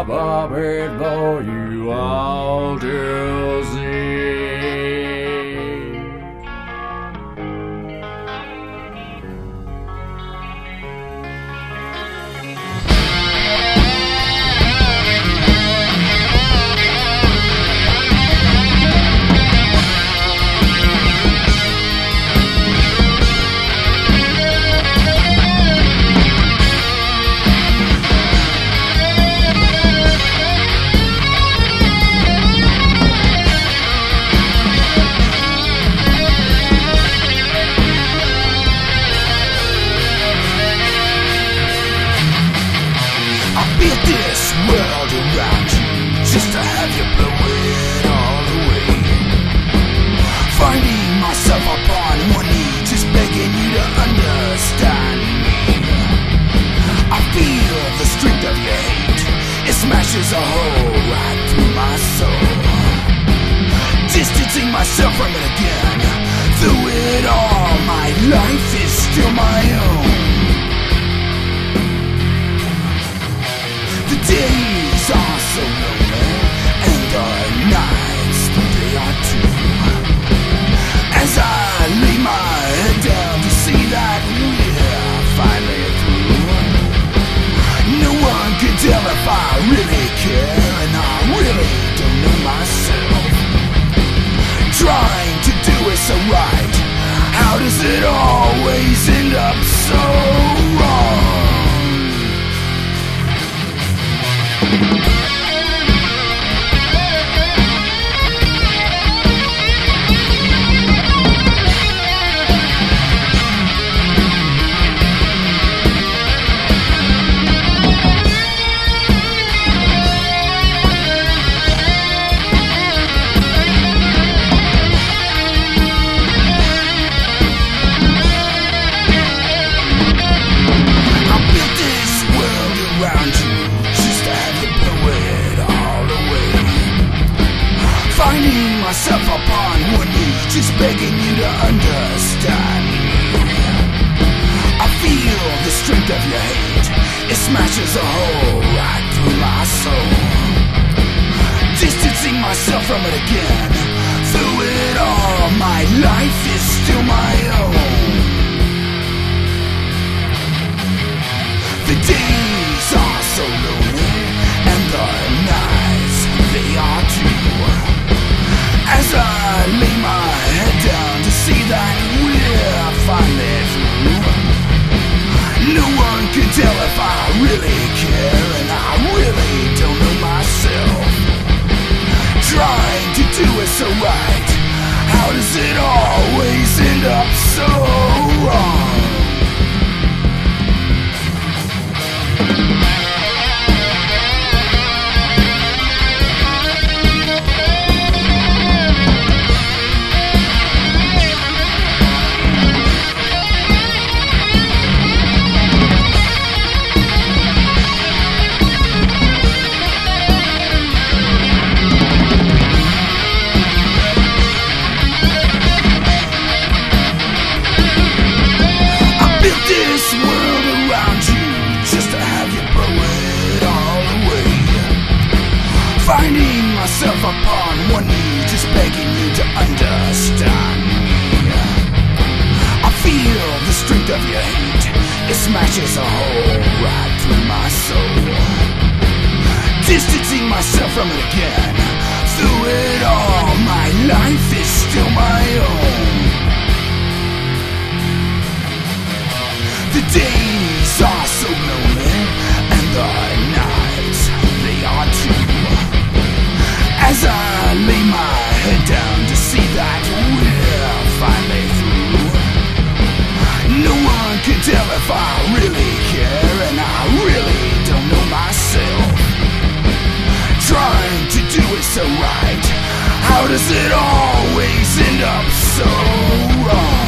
a puppet for you all smashes a hole right through my soul. Distancing myself from it again, through it all, my life is still my own. The days are so lonely, and the nights they are too. As I lay my head down to see that we're finally through, no one can tell I really care, and I really don't know myself. Trying to do it so right, how does it always end up so Finding myself upon one knee, just begging you to understand. I feel the strength of your hate, it smashes a hole right through my soul. Distancing myself from it again, through it all, my life is still my own. We're finally through, no one can tell if I really care, and I really don't know myself. Trying to do it so right, how does it always upon one knee, just begging you to understand me. I feel the strength of your hate, it smashes a hole right through my soul. Distancing myself from it again, lay my head down to see that we're finally through. No one can tell if I really care, and I really don't know myself. Trying to do it so right, how does it always end up so wrong?